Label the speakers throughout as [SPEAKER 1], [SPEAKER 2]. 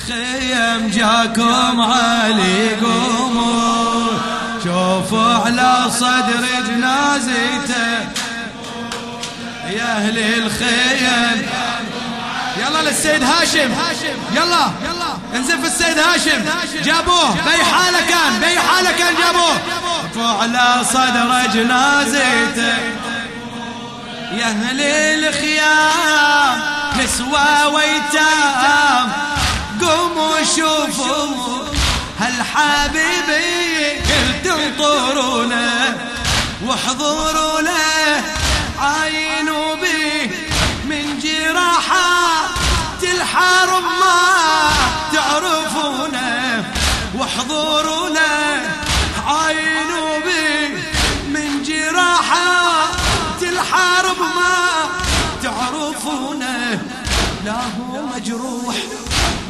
[SPEAKER 1] الخيم جاكم علي قوموا شوفوا على صدر جنازته. يا أهل الخيم. يلا للسيد هاشم. يلا. انزف السيد هاشم. جابوه. بأي حالة كان؟ بأي حالة كان جابوه؟ على صدر جنازته. يا أهل الخيام نسوى ويتام. شوفوا هالحبيبي كل تنطرونه؟ واحضروا له عاينوا به من جراحات الحرب ما تعرفونه. واحضروا لا هو مجروح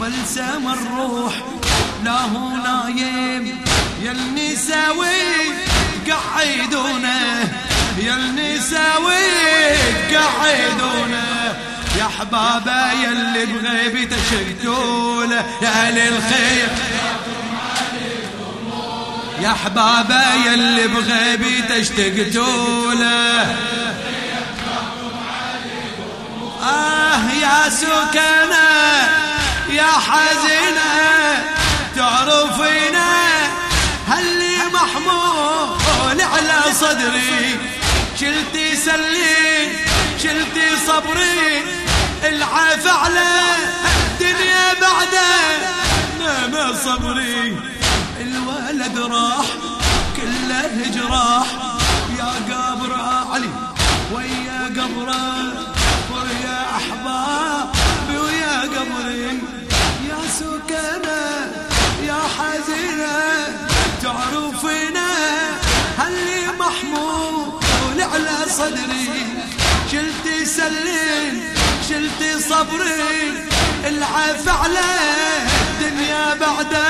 [SPEAKER 1] بل سما الروح. لا هو نايم يا النساوي قعدونه. يا النساوي قعدونه. يا احبابه يا اللي بغيبته شقتوله يا أهل الخير. يا احبابه يا اللي بغيبته سكنة يا حزينة تعرفينا هاللي محمول على صدري؟ شلتي سلين شلتي صبري العاف على الدنيا بعده ما صبري. الولد راح كله جراح حزينة تعرفينا هاللي محمول على صدري. شلتي سلين شلتي صبري. العف على الدنيا بعده.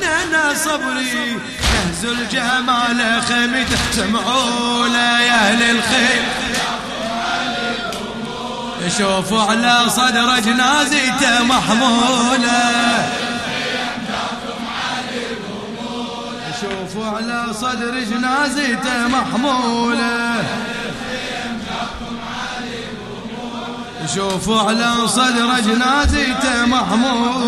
[SPEAKER 1] نانا صبري. نهز الجمال خيمته سمعوا يا أهل الخير. شوفوا على صدر جنازته محمولة. شوفوا على صدر جنازته محمولة شوفوا على صدر جنازته محموله